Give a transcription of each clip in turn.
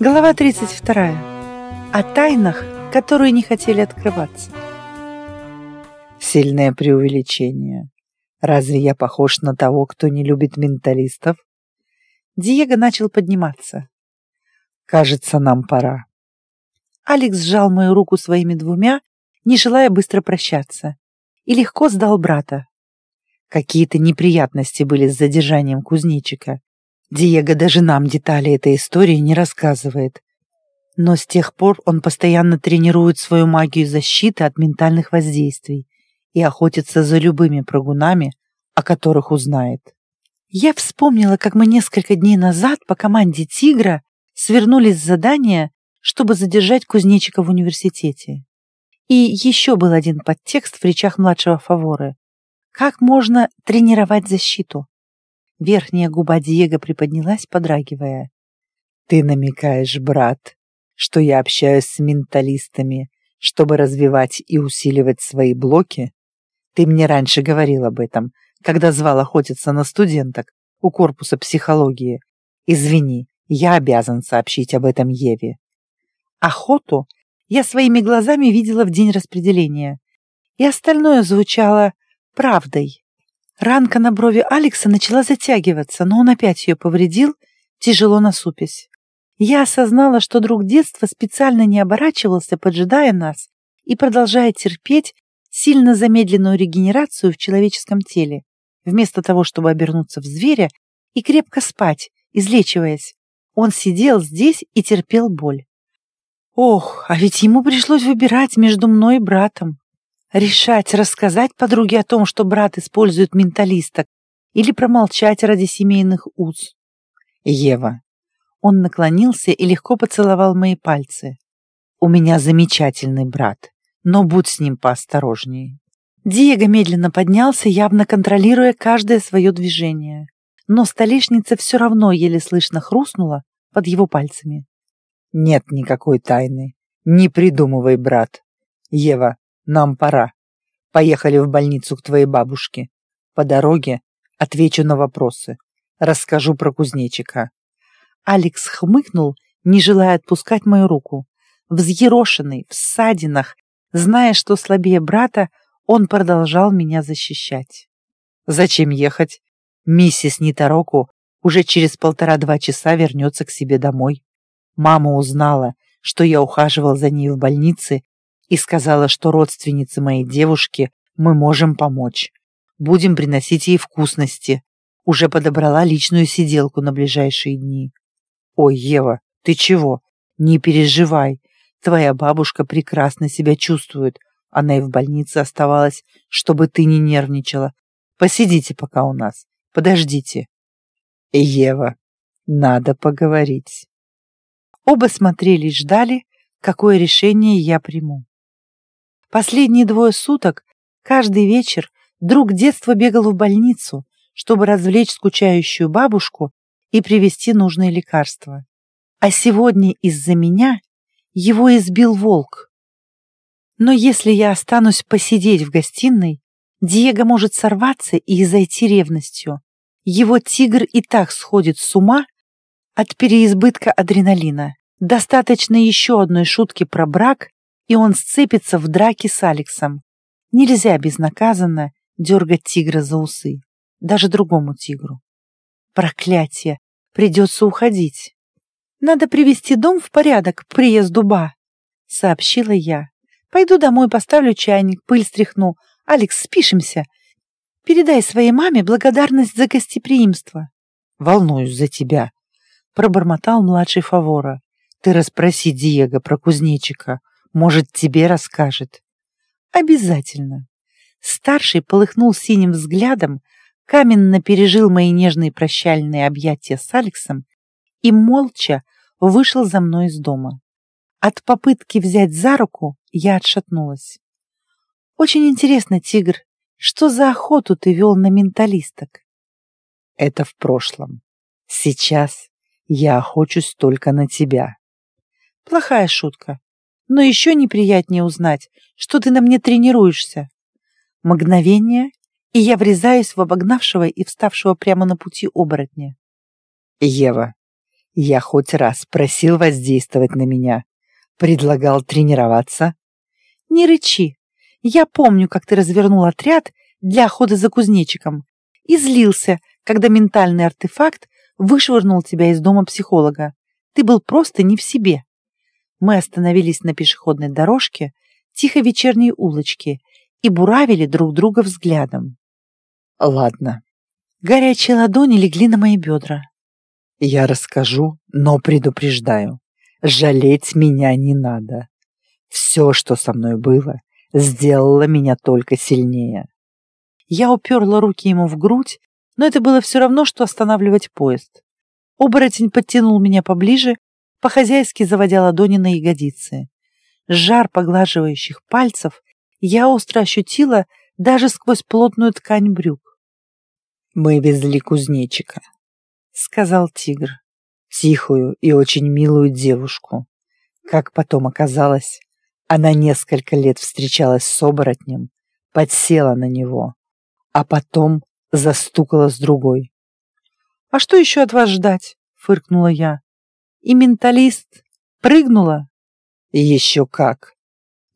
Глава 32. О тайнах, которые не хотели открываться. Сильное преувеличение. Разве я похож на того, кто не любит менталистов? Диего начал подниматься. Кажется, нам пора. Алекс сжал мою руку своими двумя, не желая быстро прощаться, и легко сдал брата. Какие-то неприятности были с задержанием кузнечика. Диего даже нам детали этой истории не рассказывает. Но с тех пор он постоянно тренирует свою магию защиты от ментальных воздействий и охотится за любыми прогунами, о которых узнает. Я вспомнила, как мы несколько дней назад по команде «Тигра» свернулись с задания, чтобы задержать кузнечика в университете. И еще был один подтекст в речах младшего Фаворы. Как можно тренировать защиту? Верхняя губа Диего приподнялась, подрагивая. «Ты намекаешь, брат, что я общаюсь с менталистами, чтобы развивать и усиливать свои блоки? Ты мне раньше говорил об этом, когда звал охотиться на студенток у корпуса психологии. Извини, я обязан сообщить об этом Еве». Охоту я своими глазами видела в день распределения, и остальное звучало правдой. Ранка на брови Алекса начала затягиваться, но он опять ее повредил, тяжело насупясь. Я осознала, что друг детства специально не оборачивался, поджидая нас, и продолжая терпеть сильно замедленную регенерацию в человеческом теле, вместо того, чтобы обернуться в зверя и крепко спать, излечиваясь. Он сидел здесь и терпел боль. Ох, а ведь ему пришлось выбирать между мной и братом. Решать, рассказать подруге о том, что брат использует менталисток, или промолчать ради семейных уз. Ева. Он наклонился и легко поцеловал мои пальцы. У меня замечательный брат, но будь с ним поосторожнее. Диего медленно поднялся, явно контролируя каждое свое движение. Но столешница все равно еле слышно хрустнула под его пальцами. Нет никакой тайны. Не придумывай, брат. Ева, нам пора. Поехали в больницу к твоей бабушке. По дороге отвечу на вопросы. Расскажу про кузнечика». Алекс хмыкнул, не желая отпускать мою руку. Взъерошенный, в ссадинах, зная, что слабее брата, он продолжал меня защищать. «Зачем ехать? Миссис Нитароку уже через полтора-два часа вернется к себе домой. Мама узнала, что я ухаживал за ней в больнице и сказала, что родственнице моей девушки мы можем помочь. Будем приносить ей вкусности. Уже подобрала личную сиделку на ближайшие дни. Ой, Ева, ты чего? Не переживай. Твоя бабушка прекрасно себя чувствует. Она и в больнице оставалась, чтобы ты не нервничала. Посидите пока у нас. Подождите. Ева, надо поговорить. Оба смотрели и ждали, какое решение я приму. Последние двое суток, каждый вечер, друг детства бегал в больницу, чтобы развлечь скучающую бабушку и привезти нужные лекарства. А сегодня из-за меня его избил волк. Но если я останусь посидеть в гостиной, Диего может сорваться и зайти ревностью. Его тигр и так сходит с ума от переизбытка адреналина. Достаточно еще одной шутки про брак, и он сцепится в драке с Алексом. Нельзя безнаказанно дергать тигра за усы, даже другому тигру. Проклятие! Придется уходить. Надо привести дом в порядок к приезду Ба, сообщила я. Пойду домой, поставлю чайник, пыль стряхну. Алекс, спишемся. Передай своей маме благодарность за гостеприимство. Волнуюсь за тебя, пробормотал младший Фавора. Ты расспроси Диего про кузнечика. Может, тебе расскажет. Обязательно. Старший полыхнул синим взглядом, каменно пережил мои нежные прощальные объятия с Алексом и молча вышел за мной из дома. От попытки взять за руку я отшатнулась. Очень интересно, тигр, что за охоту ты вел на менталисток? Это в прошлом. Сейчас я охочусь только на тебя. Плохая шутка но еще неприятнее узнать, что ты на мне тренируешься. Мгновение, и я врезаюсь в обогнавшего и вставшего прямо на пути оборотня. Ева, Я хоть раз просил воздействовать на меня, предлагал тренироваться. Не рычи. Я помню, как ты развернул отряд для охоты за кузнечиком и злился, когда ментальный артефакт вышвырнул тебя из дома психолога. Ты был просто не в себе. Мы остановились на пешеходной дорожке, тихой вечерней улочке и буравили друг друга взглядом. Ладно. Горячие ладони легли на мои бедра. Я расскажу, но предупреждаю. Жалеть меня не надо. Все, что со мной было, сделало меня только сильнее. Я уперла руки ему в грудь, но это было все равно, что останавливать поезд. Оборотень подтянул меня поближе, по-хозяйски заводя ладони на ягодицы. Жар поглаживающих пальцев я остро ощутила даже сквозь плотную ткань брюк. «Мы везли кузнечика», — сказал тигр. «Тихую и очень милую девушку. Как потом оказалось, она несколько лет встречалась с оборотнем, подсела на него, а потом застукала с другой. «А что еще от вас ждать?» — фыркнула я. «И менталист прыгнула?» «Еще как!»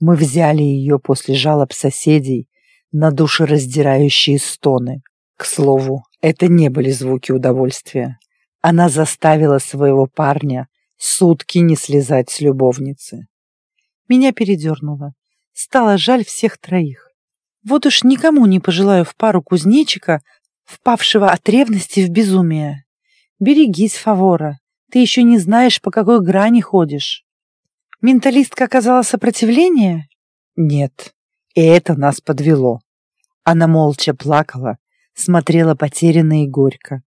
Мы взяли ее после жалоб соседей на душераздирающие стоны. К слову, это не были звуки удовольствия. Она заставила своего парня сутки не слезать с любовницы. Меня передернуло. Стало жаль всех троих. Вот уж никому не пожелаю в пару кузнечика, впавшего от ревности в безумие. Берегись, Фавора, ты еще не знаешь, по какой грани ходишь. Менталистка оказала сопротивление? Нет, и это нас подвело. Она молча плакала, смотрела потерянно и горько.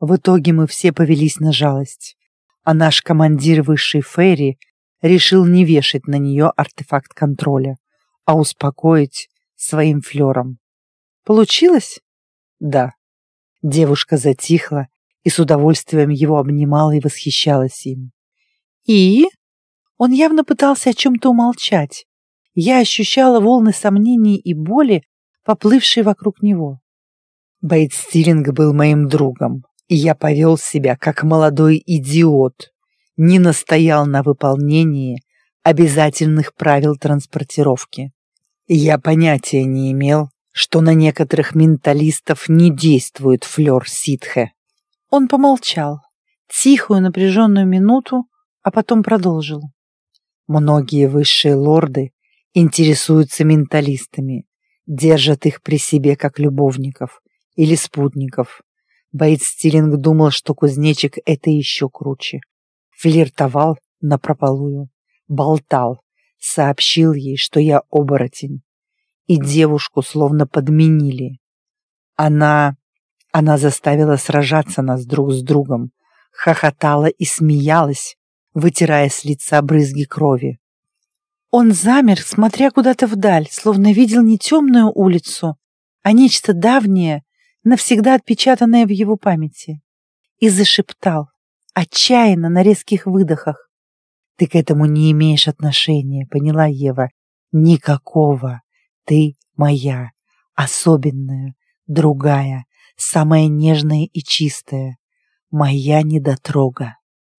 В итоге мы все повелись на жалость, а наш командир высшей Ферри решил не вешать на нее артефакт контроля, а успокоить своим флером. Получилось? Да. Девушка затихла и с удовольствием его обнимала и восхищалась им. И? Он явно пытался о чем-то умолчать. Я ощущала волны сомнений и боли, поплывшие вокруг него. Бейтстилинг был моим другом, и я повел себя как молодой идиот, не настоял на выполнении обязательных правил транспортировки. Я понятия не имел, что на некоторых менталистов не действует флёр ситхе. Он помолчал, тихую напряженную минуту, а потом продолжил. Многие высшие лорды интересуются менталистами, держат их при себе как любовников или спутников. Бейтстилинг думал, что кузнечик — это еще круче. Флиртовал напропалую, болтал, сообщил ей, что я оборотень. И девушку словно подменили. Она... она заставила сражаться нас друг с другом, хохотала и смеялась, вытирая с лица брызги крови. Он замер, смотря куда-то вдаль, словно видел не темную улицу, а нечто давнее, навсегда отпечатанное в его памяти, и зашептал, отчаянно на резких выдохах. Ты к этому не имеешь отношения, поняла Ева? Никакого. Ты моя, особенная, другая, самая нежная и чистая, моя недотрога.